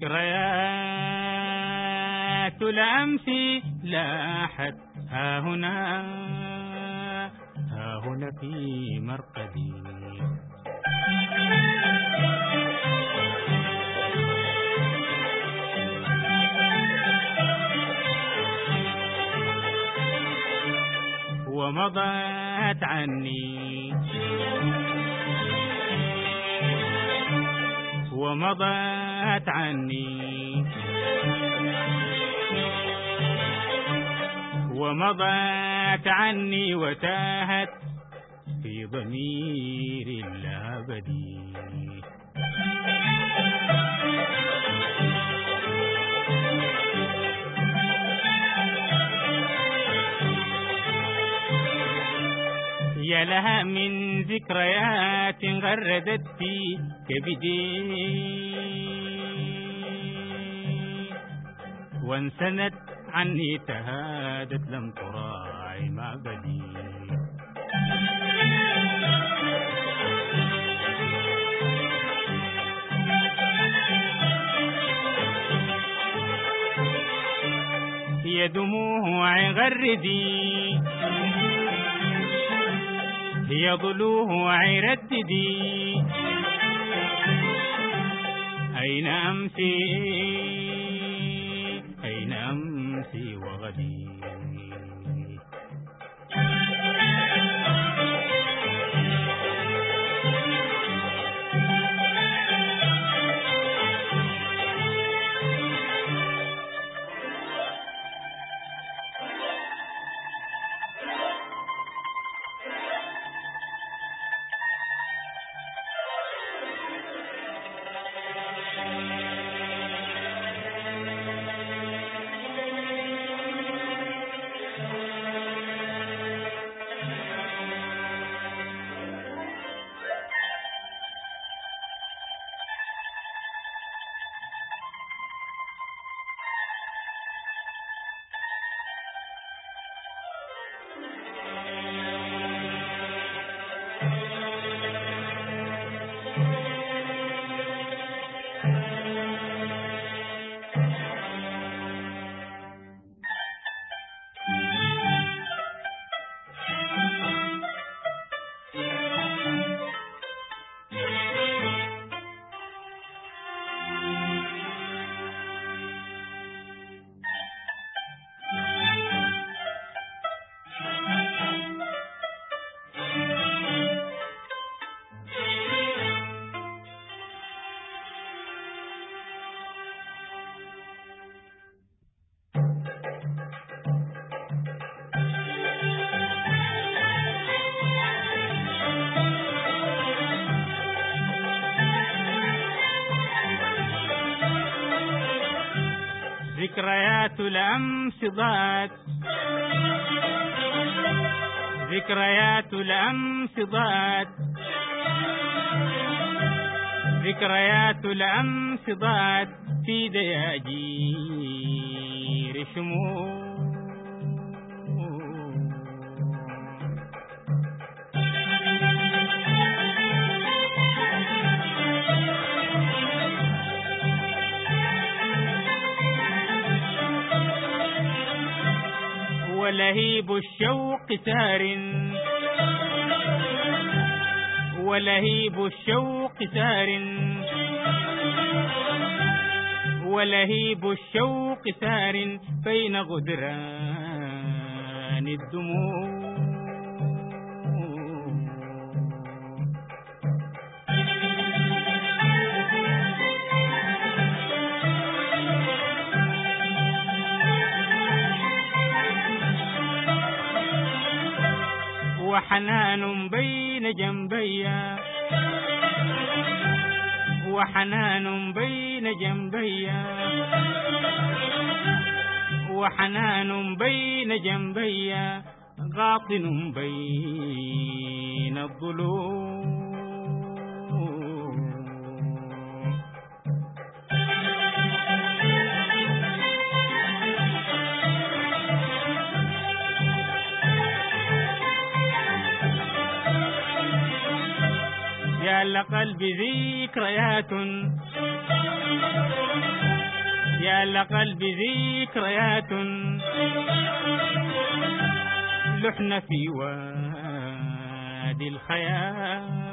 ذكريات الأمس لاحت ها هنا ها هنا في مرقدي. ومضت عني. ومضت عني. ومضت عني وتاهت في ضمير الأبدي يا لها من ذكريات غردت في كبدي. وانسنت عني تهادت لم تراعي معبدي يا دموع غردي. هي ضلوع رددي أين أمسي؟ أين أمسي وغدي؟ ذكريات الأمس ضاعت. ذكريات الأمس ضاعت. ذكريات الأمس ضاعت. في دياجير شموع. الشوق سار. ولهيب الشوق سار. ولهيب الشوق سار. بين غدران الدموع. وحنان بين جنبي وحنان بين جنبي وحنان بين جنبي غاطن بين الضلوع يا يا لقلب ذكريات. يا لقلب ذكريات. لحن في وادي الخيال.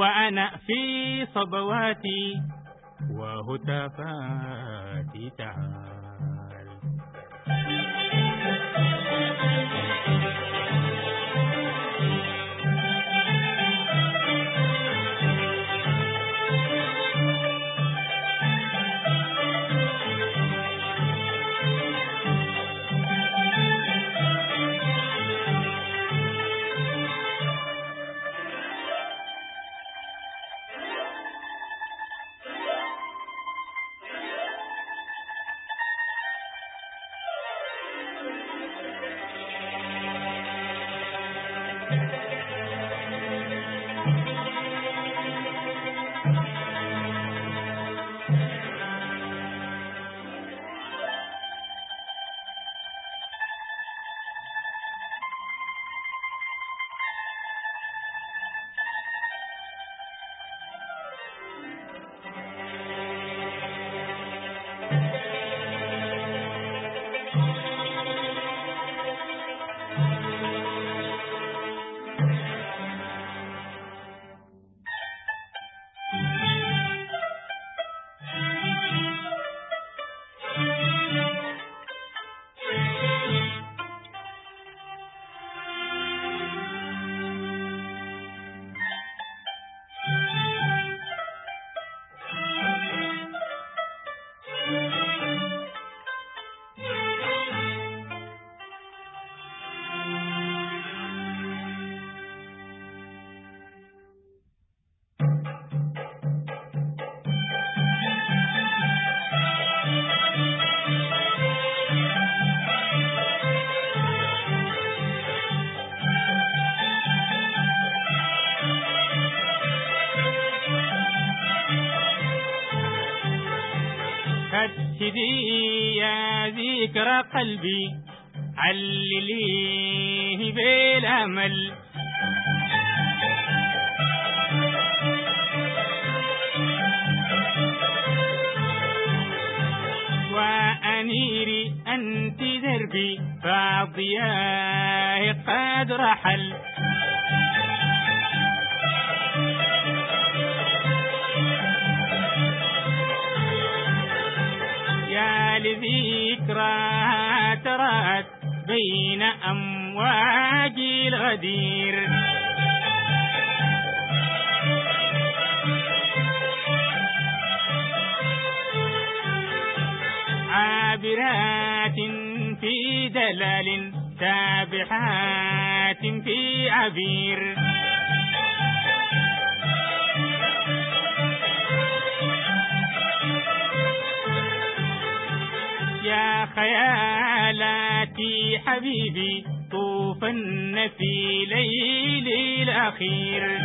وأنا في صبواتي وهتافاتي تعال هدي يا ذكرى قلبي علليه بالأمل. وأنيري أنت دربي فضياه قد رحل. يا لذكرى ترات بين أمواج الغدير. عابرات في دلال سابحات في عبير. خيالاتي حبيبي طوفن في ليل الأخير.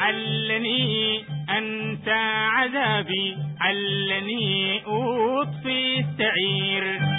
علني أنسى عذابي علني أطفي السعير.